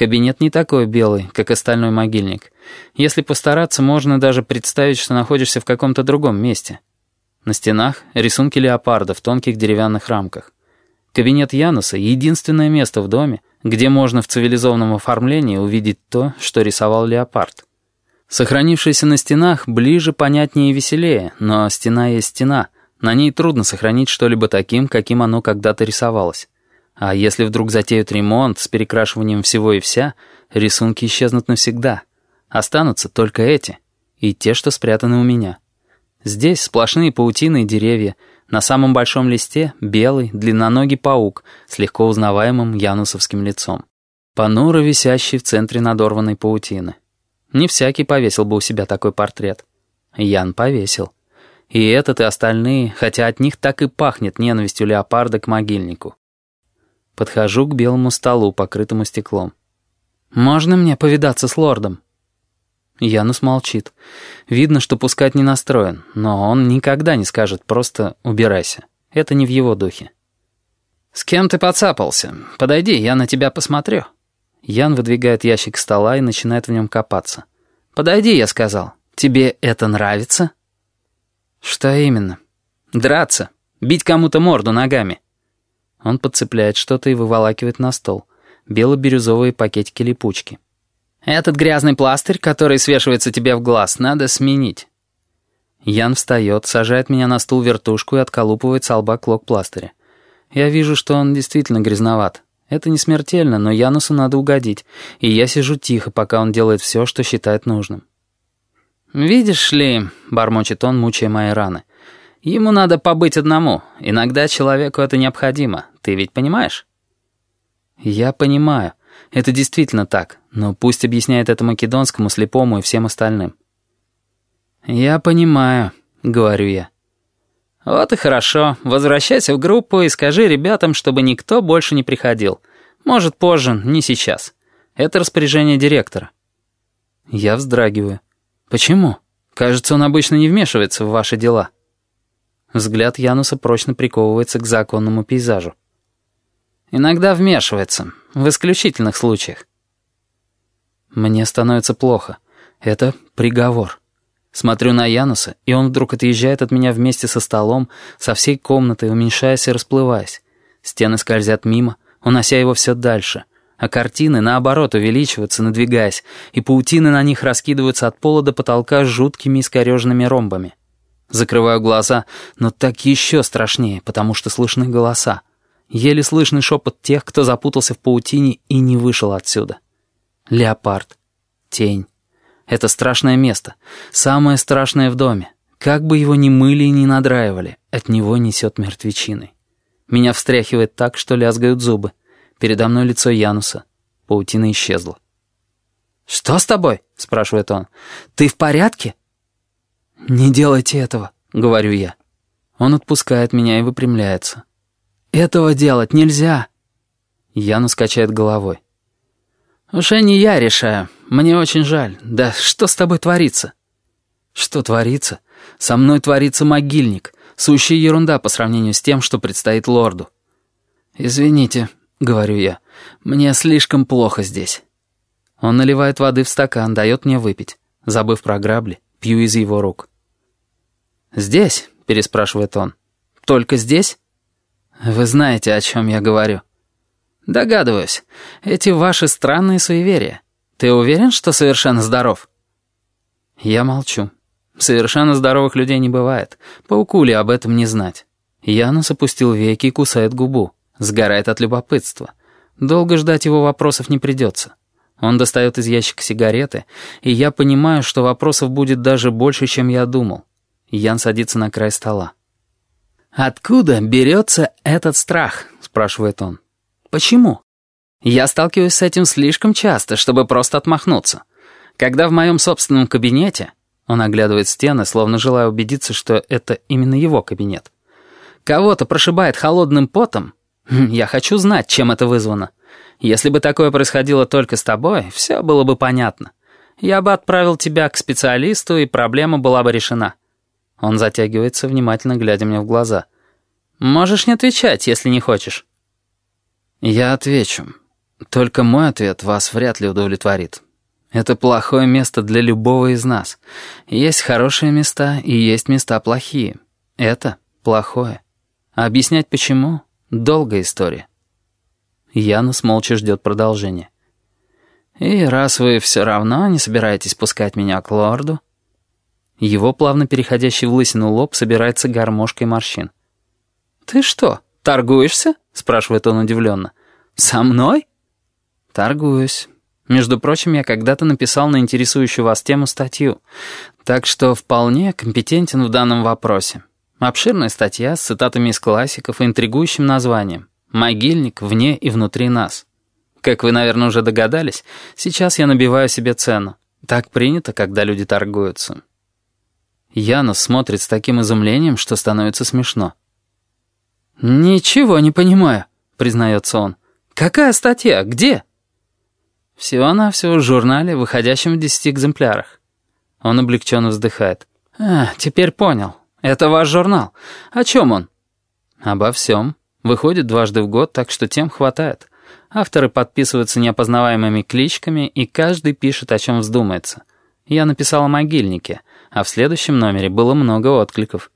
Кабинет не такой белый, как остальной могильник. Если постараться, можно даже представить, что находишься в каком-то другом месте. На стенах рисунки леопарда в тонких деревянных рамках. Кабинет Януса — единственное место в доме, где можно в цивилизованном оформлении увидеть то, что рисовал леопард. Сохранившиеся на стенах ближе, понятнее и веселее, но стена есть стена. На ней трудно сохранить что-либо таким, каким оно когда-то рисовалось. А если вдруг затеют ремонт с перекрашиванием всего и вся, рисунки исчезнут навсегда. Останутся только эти и те, что спрятаны у меня. Здесь сплошные паутины и деревья, на самом большом листе белый, длинноногий паук с легко узнаваемым янусовским лицом. Понуро висящий в центре надорванной паутины. Не всякий повесил бы у себя такой портрет. Ян повесил. И этот, и остальные, хотя от них так и пахнет ненавистью леопарда к могильнику. Подхожу к белому столу, покрытому стеклом. «Можно мне повидаться с лордом?» Янус молчит. Видно, что пускать не настроен, но он никогда не скажет просто «убирайся». Это не в его духе. «С кем ты подцапался? Подойди, я на тебя посмотрю». Ян выдвигает ящик стола и начинает в нем копаться. «Подойди», — я сказал. «Тебе это нравится?» «Что именно?» «Драться. Бить кому-то морду ногами». Он подцепляет что-то и выволакивает на стол. Бело-бирюзовые пакетики-липучки. «Этот грязный пластырь, который свешивается тебе в глаз, надо сменить». Ян встает, сажает меня на стул вертушку и отколупывает с лба клок пластыря. Я вижу, что он действительно грязноват. Это не смертельно, но Янусу надо угодить, и я сижу тихо, пока он делает все, что считает нужным. «Видишь ли», — бормочет он, мучая мои раны, «ему надо побыть одному. Иногда человеку это необходимо. Ты ведь понимаешь?» «Я понимаю. Это действительно так, но пусть объясняет это македонскому, слепому и всем остальным. «Я понимаю», — говорю я. «Вот и хорошо. Возвращайся в группу и скажи ребятам, чтобы никто больше не приходил. Может, позже, не сейчас. Это распоряжение директора». Я вздрагиваю. «Почему? Кажется, он обычно не вмешивается в ваши дела». Взгляд Януса прочно приковывается к законному пейзажу. «Иногда вмешивается. В исключительных случаях. Мне становится плохо. Это приговор. Смотрю на Януса, и он вдруг отъезжает от меня вместе со столом, со всей комнатой, уменьшаясь и расплываясь. Стены скользят мимо, унося его все дальше, а картины, наоборот, увеличиваются, надвигаясь, и паутины на них раскидываются от пола до потолка жуткими искореженными ромбами. Закрываю глаза, но так еще страшнее, потому что слышны голоса. Еле слышный шепот тех, кто запутался в паутине и не вышел отсюда. Леопард. Тень. Это страшное место. Самое страшное в доме. Как бы его ни мыли и ни надраивали, от него несет мертвечиной. Меня встряхивает так, что лязгают зубы. Передо мной лицо Януса. Паутина исчезла. «Что с тобой?» — спрашивает он. «Ты в порядке?» «Не делайте этого», — говорю я. Он отпускает меня и выпрямляется. «Этого делать нельзя!» Янус качает головой. «Уже не я решаю. Мне очень жаль. Да что с тобой творится?» «Что творится? Со мной творится могильник. Сущая ерунда по сравнению с тем, что предстоит лорду». «Извините», — говорю я, — «мне слишком плохо здесь». Он наливает воды в стакан, дает мне выпить. Забыв про грабли, пью из его рук. «Здесь?» — переспрашивает он. «Только здесь?» «Вы знаете, о чем я говорю». «Догадываюсь. Эти ваши странные суеверия. Ты уверен, что совершенно здоров?» Я молчу. Совершенно здоровых людей не бывает. Пауку ли об этом не знать? Янус опустил веки и кусает губу. Сгорает от любопытства. Долго ждать его вопросов не придется. Он достает из ящика сигареты, и я понимаю, что вопросов будет даже больше, чем я думал. Ян садится на край стола. «Откуда берется этот страх?» — спрашивает он. «Почему?» «Я сталкиваюсь с этим слишком часто, чтобы просто отмахнуться. Когда в моем собственном кабинете...» Он оглядывает стены, словно желая убедиться, что это именно его кабинет. «Кого-то прошибает холодным потом. Хм, я хочу знать, чем это вызвано. Если бы такое происходило только с тобой, все было бы понятно. Я бы отправил тебя к специалисту, и проблема была бы решена. Он затягивается, внимательно глядя мне в глаза. «Можешь не отвечать, если не хочешь». «Я отвечу. Только мой ответ вас вряд ли удовлетворит. Это плохое место для любого из нас. Есть хорошие места и есть места плохие. Это плохое. А объяснять почему — долгая история. Янус молча ждет продолжения. «И раз вы все равно не собираетесь пускать меня к лорду...» Его плавно переходящий в лысину лоб собирается гармошкой морщин. «Ты что, торгуешься?» — спрашивает он удивленно. «Со мной?» «Торгуюсь. Между прочим, я когда-то написал на интересующую вас тему статью, так что вполне компетентен в данном вопросе. Обширная статья с цитатами из классиков и интригующим названием «Могильник вне и внутри нас». Как вы, наверное, уже догадались, сейчас я набиваю себе цену. Так принято, когда люди торгуются. Янус смотрит с таким изумлением, что становится смешно. «Ничего не понимаю», — признается он. «Какая статья? Где?» Всего-навсего в журнале, выходящем в десяти экземплярах. Он облегченно вздыхает. «А, теперь понял. Это ваш журнал. О чем он?» «Обо всем. Выходит дважды в год, так что тем хватает. Авторы подписываются неопознаваемыми кличками, и каждый пишет, о чем вздумается. Я написал о могильнике, а в следующем номере было много откликов».